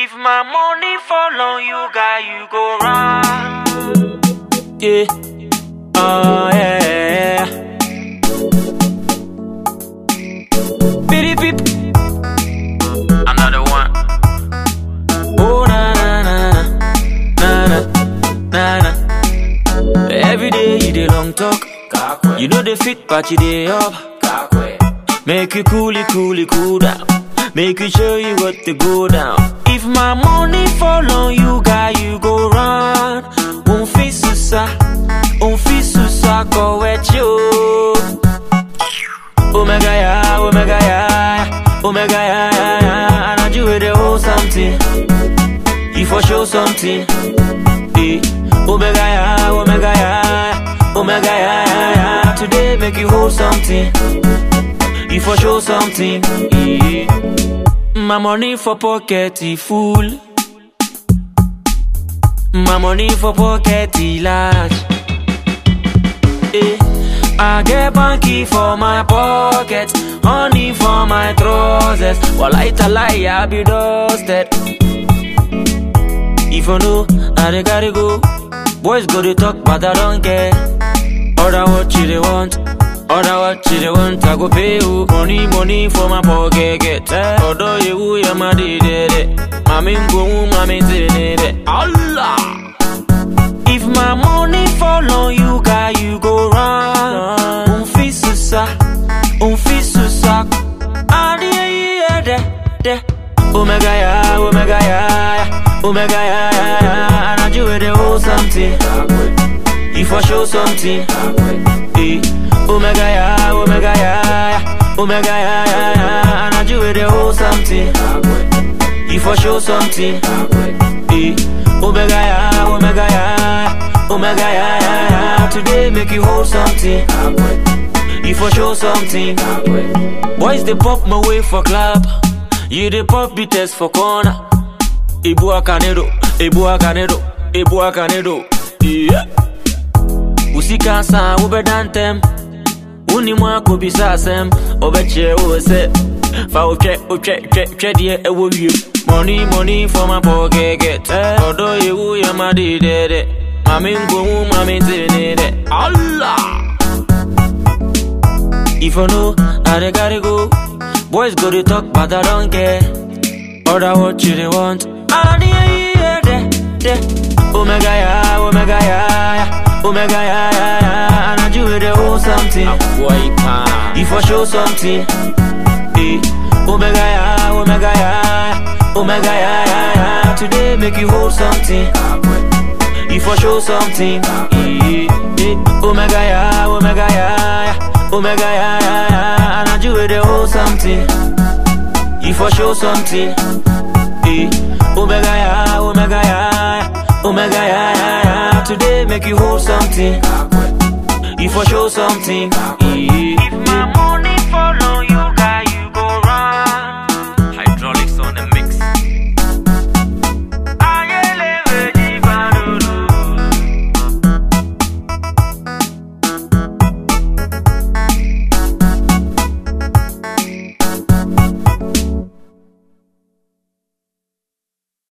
If my money fall on you, guy, you go run. Yeah. Oh, yeah. Biddy beep. Another one. Oh, na, na, na, na, na, na, na. Every day you dey long talk. You know the fit, but you dey up. Make you coolly, coolly, cool down. Make you show you what to go down. If my money fall on you, guy, you go run. Un fi susa, un fi go with you. Omega ya, omega ya, omega ya, ya, ya. And I do it the whole something. You for show something. Eh. Omega ya, omega ya, omega ya, ya, ya. Today make you hold something. You for show something. Eh. My money for pocket full. My money for pocket large. Eh. I get banky for my pocket, honey for my trousers. While I tell lie, I be dusted. If you know, I dey gotta go. Boys go to talk, but I don't care. Order what you they want. Want. I go pay you money, money for my pocket. Get eh? You did it. Did it. Allah. If my money fall on you, guy, you go run. Un fi susa, un fi susa. Adi yeah, de, de. Omega ya, omega ya, omega ya, ya, ya. And I do it the whole something. You for show something. Eh. Ya. omega ya, ya, ya. And I do it the whole something. You for show something. Eh. Omega ya, omega ya, ya. omega ya, ya, ya. Today make you hold something. You for show something. Boys they pop my way for club. You they pop beaters for corner. Ibu Canedo, Ibu Canedo, Ibu Canedo. Yeah. Usika sa ube dantem. Uni mwa kubisa asem. Obeche ose. Fa uche, uche, uche, uche die ewo wie. Money, money for my pocket get. Odo yewu ya madi dede. Mami ngu mami tinede. Allah. If you know, I dey gotta go. Boys go to talk, but I don't care. Order what you they want. Yeah, yeah, de, de. Omega ya, omega ya. omega ya, ya, ya. And I do it the whole something. You for show something. Eh. Omega ya, omega ya, omega ya, ya, ya. Today make you hold something. You for show something. Eh, eh. Omega ya, omega ya, omega ya, ya, ya. And I do it the whole something. You for show something. Eh. Omega ya, omega ya. omega ya, ya, ya. Today make you hold something. You for show something. If my money